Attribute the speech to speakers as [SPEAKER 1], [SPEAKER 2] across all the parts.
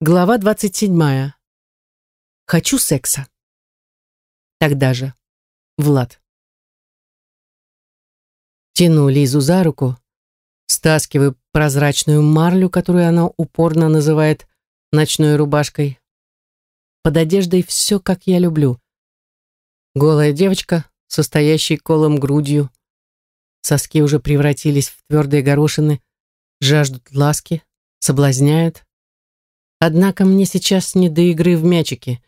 [SPEAKER 1] Глава 27. Хочу секса. Тогда же. Влад. Тяну Лизу за руку, стаскиваю прозрачную марлю, которую она упорно называет ночной рубашкой. Под одеждой все, как я люблю. Голая девочка, состоящая колом грудью. Соски уже превратились в твердые горошины, жаждут ласки, соблазняют. Однако мне сейчас не до игры в мячики.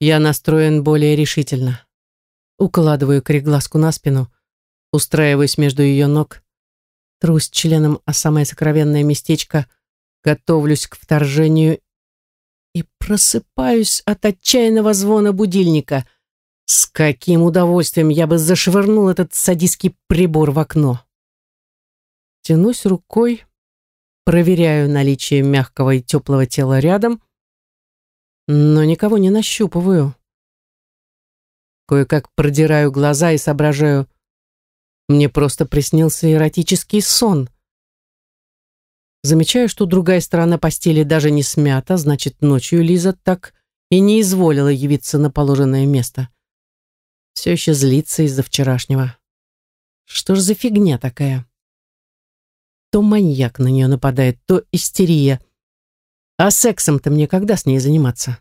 [SPEAKER 1] Я настроен более решительно. Укладываю кореглазку на спину, устраиваюсь между ее ног, трусь членом о самое сокровенное местечко, готовлюсь к вторжению и просыпаюсь от отчаянного звона будильника. С каким удовольствием я бы зашвырнул этот садистский прибор в окно. Тянусь рукой, проверяю наличие мягкого и теплого тела рядом, но никого не нащупываю. Кое-как продираю глаза и соображаю, мне просто приснился эротический сон. Замечаю, что другая сторона постели даже не смята, значит, ночью Лиза так и не изволила явиться на положенное место. Все еще злится из-за вчерашнего. Что ж за фигня такая? То маньяк на нее нападает, то истерия. А сексом-то мне когда с ней заниматься?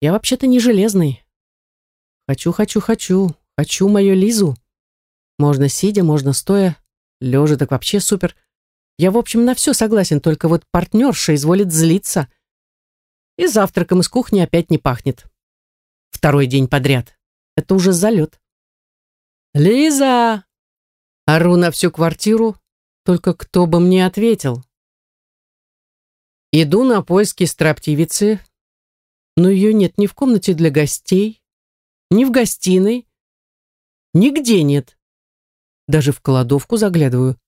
[SPEAKER 1] Я вообще-то не железный. Хочу, хочу, хочу, хочу мою Лизу. Можно сидя, можно стоя, лежа так вообще супер. Я, в общем, на все согласен, только вот партнерша изволит злиться. И завтраком из кухни опять не пахнет. Второй день подряд. Это уже залет. «Лиза!» Ору на всю квартиру, только кто бы мне ответил? Иду на поиски строптивицы, но ее нет ни в комнате для гостей, ни в гостиной, нигде нет. Даже в кладовку заглядываю.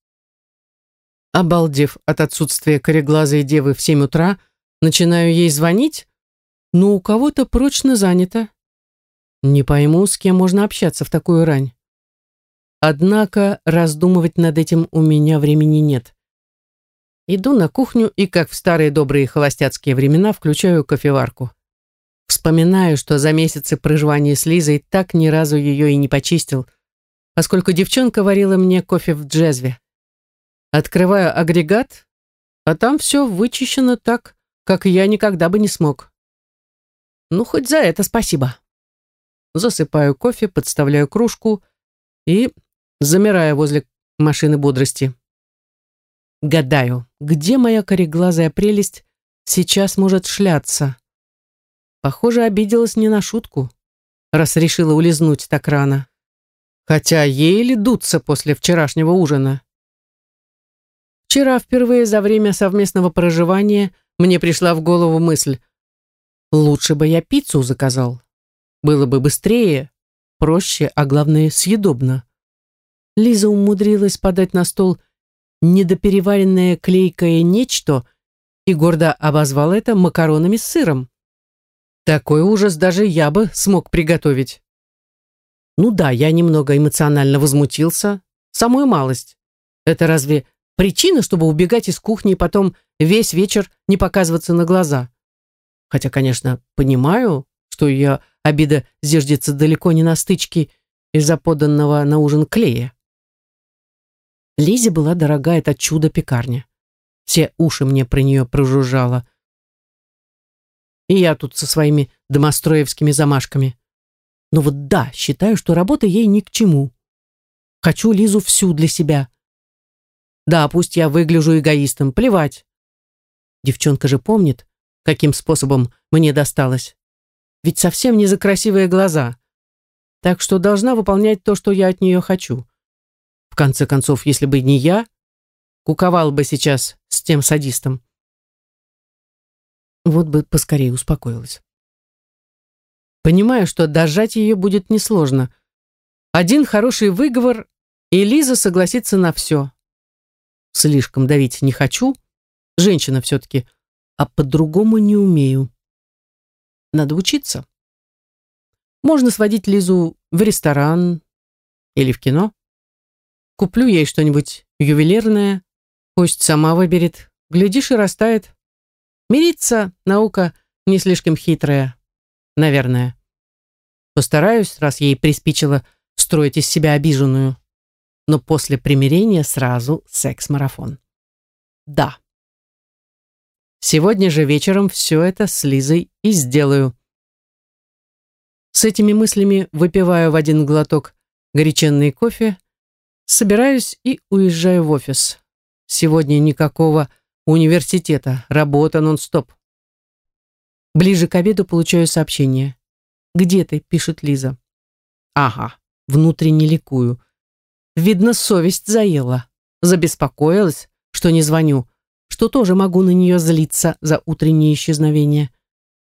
[SPEAKER 1] Обалдев от отсутствия кореглазой девы в семь утра, начинаю ей звонить, но у кого-то прочно занято. Не пойму, с кем можно общаться в такую рань. Однако раздумывать над этим у меня времени нет. Иду на кухню и, как в старые добрые холостяцкие времена, включаю кофеварку. Вспоминаю, что за месяцы проживания с Лизой так ни разу ее и не почистил, поскольку девчонка варила мне кофе в джезве. Открываю агрегат, а там все вычищено так, как я никогда бы не смог. Ну, хоть за это спасибо. Засыпаю кофе, подставляю кружку и замирая возле машины бодрости. Гадаю, где моя кореглазая прелесть сейчас может шляться? Похоже, обиделась не на шутку, раз решила улизнуть так рано. Хотя еле дуться после вчерашнего ужина. Вчера впервые за время совместного проживания мне пришла в голову мысль, лучше бы я пиццу заказал. Было бы быстрее, проще, а главное, съедобно. Лиза умудрилась подать на стол недопереваренное клейкое нечто и гордо обозвала это макаронами с сыром. Такой ужас даже я бы смог приготовить. Ну да, я немного эмоционально возмутился. Самую малость. Это разве причина, чтобы убегать из кухни и потом весь вечер не показываться на глаза? Хотя, конечно, понимаю, что ее обида зиждется далеко не на стычке из-за поданного на ужин клея. Лизе была дорога эта чудо-пекарня. Все уши мне про нее прожужжало. И я тут со своими домостроевскими замашками. Но вот да, считаю, что работа ей ни к чему. Хочу Лизу всю для себя. Да, пусть я выгляжу эгоистом, плевать. Девчонка же помнит, каким способом мне досталось. Ведь совсем не за красивые глаза. Так что должна выполнять то, что я от нее хочу конце концов, если бы не я, куковал бы сейчас с тем садистом. Вот бы поскорее успокоилась. Понимаю, что дожать ее будет несложно. Один хороший выговор, и Лиза согласится на все. Слишком давить не хочу, женщина все-таки, а по-другому не умею. Надо учиться. Можно сводить Лизу в ресторан или в кино. Куплю ей что-нибудь ювелирное, пусть сама выберет. Глядишь, и растает. Мириться наука не слишком хитрая, наверное. Постараюсь, раз ей приспичило строить из себя обиженную. Но после примирения сразу секс-марафон. Да. Сегодня же вечером все это с Лизой и сделаю. С этими мыслями выпиваю в один глоток горяченный кофе, собираюсь и уезжаю в офис. Сегодня никакого университета, работа нон-стоп. Ближе к обеду получаю сообщение. «Где ты?» — пишет Лиза. «Ага, внутренне ликую. Видно, совесть заела. Забеспокоилась, что не звоню, что тоже могу на нее злиться за утреннее исчезновение.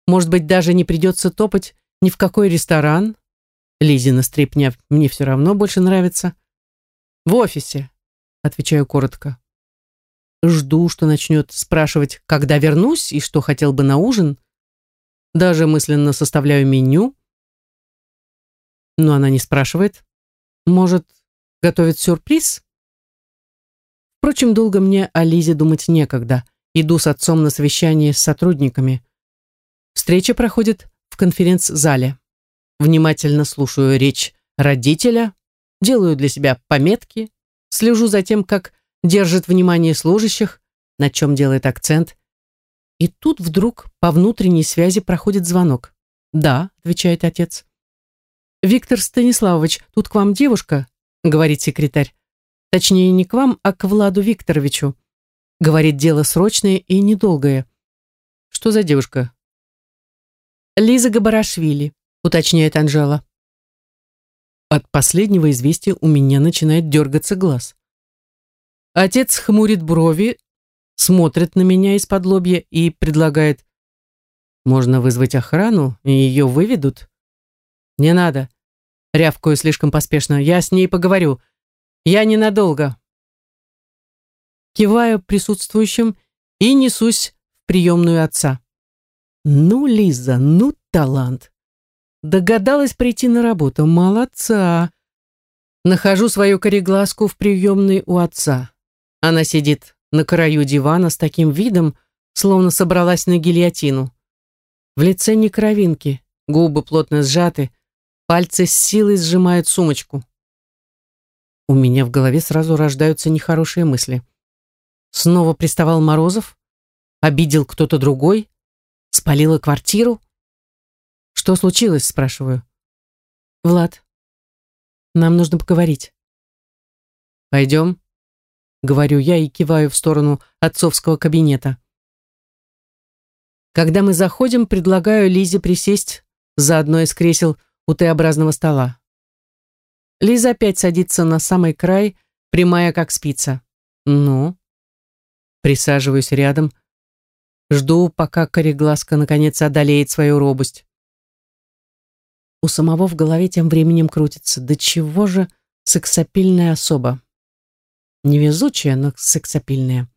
[SPEAKER 1] Может быть, даже не придется топать ни в какой ресторан. Лизина стрипня мне все равно больше нравится. В офисе, отвечаю коротко. Жду, что начнет спрашивать, когда вернусь и что хотел бы на ужин. Даже мысленно составляю меню. Но она не спрашивает. Может, готовит сюрприз? Впрочем, долго мне о Лизе думать некогда. Иду с отцом на совещание с сотрудниками. Встреча проходит в конференц-зале. Внимательно слушаю речь родителя, делаю для себя пометки, слежу за тем, как держит внимание служащих, на чем делает акцент. И тут вдруг по внутренней связи проходит звонок. «Да», — отвечает отец. «Виктор Станиславович, тут к вам девушка», — говорит секретарь. Точнее, не к вам, а к Владу Викторовичу. Говорит, дело срочное и недолгое. Что за девушка? Лиза Габарашвили, уточняет Анжела. От последнего известия у меня начинает дергаться глаз. Отец хмурит брови, смотрит на меня из-под лобья и предлагает «Можно вызвать охрану, и ее выведут?» «Не надо», — рявкаю слишком поспешно, «я с ней поговорю. Я ненадолго. Киваю присутствующим и несусь в приемную отца. Ну, Лиза, ну, талант. Догадалась прийти на работу. Молодца. Нахожу свою кореглазку в приемной у отца. Она сидит на краю дивана с таким видом, словно собралась на гильотину. В лице не кровинки, губы плотно сжаты, пальцы с силой сжимают сумочку. У меня в голове сразу рождаются нехорошие мысли. Снова приставал Морозов? Обидел кто-то другой? Спалила квартиру? Что случилось, спрашиваю. Влад, нам нужно поговорить. Пойдем, говорю я и киваю в сторону отцовского кабинета. Когда мы заходим, предлагаю Лизе присесть за одно из кресел у Т-образного стола. Лиза опять садится на самый край, прямая как спица. Ну? Присаживаюсь рядом. Жду, пока кореглазка наконец одолеет свою робость. У самого в голове тем временем крутится. Да чего же сексапильная особа? Невезучая, но сексапильная.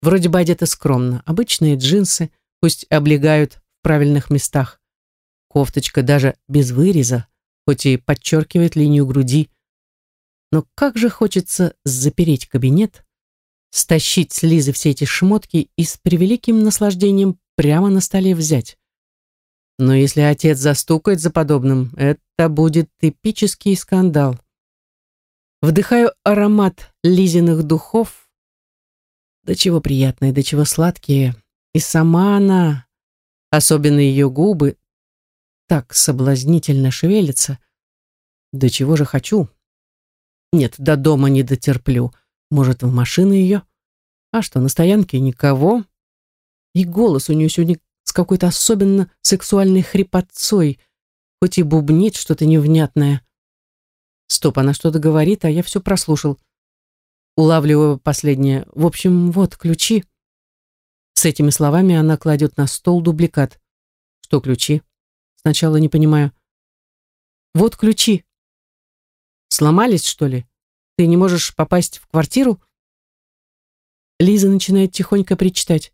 [SPEAKER 1] Вроде бы одета скромно. Обычные джинсы, пусть облегают в правильных местах. Кофточка даже без выреза, хоть и подчеркивает линию груди. Но как же хочется запереть кабинет, стащить с Лизы все эти шмотки и с превеликим наслаждением прямо на столе взять. Но если отец застукает за подобным, это будет эпический скандал. Вдыхаю аромат Лизиных духов. До чего приятные, до чего сладкие. И сама она, особенно ее губы, так соблазнительно шевелится. До чего же хочу? Нет, до дома не дотерплю. Может, в машину ее? А что, на стоянке никого? И голос у нее сегодня с какой-то особенно сексуальной хрипотцой, хоть и бубнит что-то невнятное. Стоп, она что-то говорит, а я все прослушал. Улавливаю последнее. В общем, вот ключи. С этими словами она кладет на стол дубликат. Что ключи? Сначала не понимаю. Вот ключи. Сломались, что ли? Ты не можешь попасть в квартиру? Лиза начинает тихонько причитать.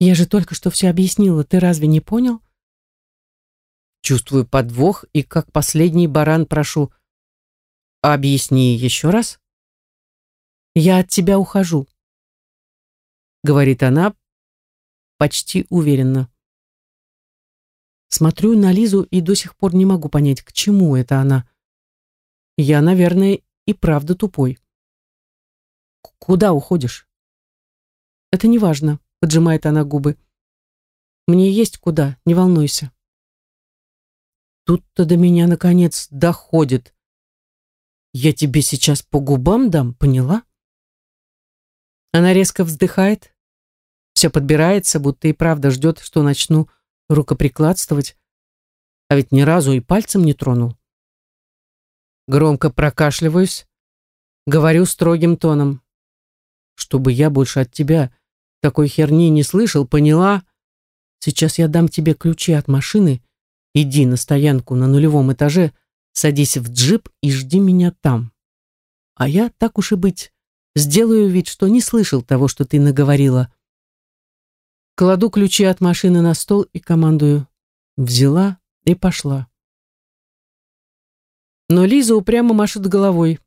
[SPEAKER 1] Я же только что все объяснила, ты разве не понял? Чувствую подвох и как последний баран прошу. Объясни еще раз. Я от тебя ухожу. Говорит она, почти уверенно. Смотрю на Лизу и до сих пор не могу понять, к чему это она. Я, наверное, и правда тупой. «Куда уходишь?» «Это не важно», — поджимает она губы. «Мне есть куда, не волнуйся». Тут-то до меня, наконец, доходит. «Я тебе сейчас по губам дам, поняла?» Она резко вздыхает, все подбирается, будто и правда ждет, что начну рукоприкладствовать, а ведь ни разу и пальцем не тронул. Громко прокашливаюсь, говорю строгим тоном. Чтобы я больше от тебя такой херни не слышал, поняла? Сейчас я дам тебе ключи от машины, иди на стоянку на нулевом этаже, садись в джип и жди меня там. А я, так уж и быть, сделаю вид, что не слышал того, что ты наговорила. Кладу ключи от машины на стол и командую. Взяла и пошла. Но Лиза упрямо машет головой.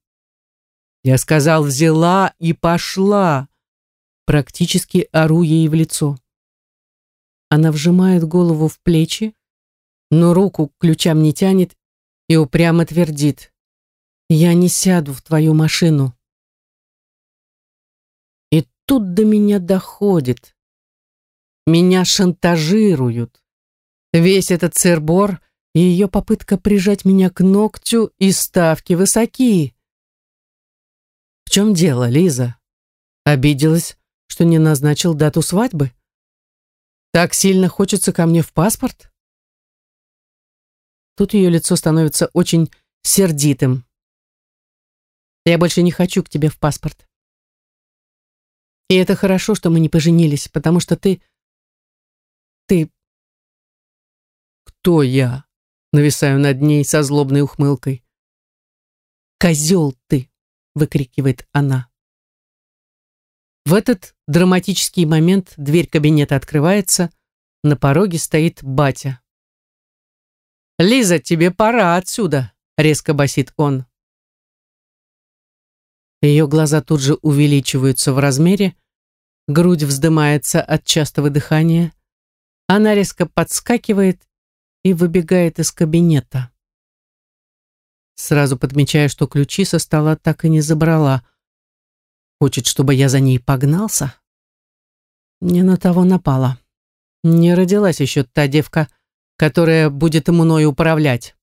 [SPEAKER 1] Я сказал, взяла и пошла. Практически ору ей в лицо. Она вжимает голову в плечи, но руку к ключам не тянет и упрямо твердит. Я не сяду в твою машину. И тут до меня доходит. Меня шантажируют. Весь этот цербор и ее попытка прижать меня к ногтю и ставки высоки. В чем дело, Лиза? Обиделась, что не назначил дату свадьбы? Так сильно хочется ко мне в паспорт? Тут ее лицо становится очень сердитым. Я больше не хочу к тебе в паспорт. И это хорошо, что мы не поженились, потому что ты ты...» «Кто я?» — нависаю над ней со злобной ухмылкой. «Козел ты!» — выкрикивает она. В этот драматический момент дверь кабинета открывается, на пороге стоит батя. «Лиза, тебе пора отсюда!» — резко басит он. Ее глаза тут же увеличиваются в размере, грудь вздымается от частого дыхания, она резко подскакивает и выбегает из кабинета. Сразу подмечая, что ключи со стола так и не забрала. Хочет, чтобы я за ней погнался? Не на того напала. Не родилась еще та девка, которая будет мной управлять.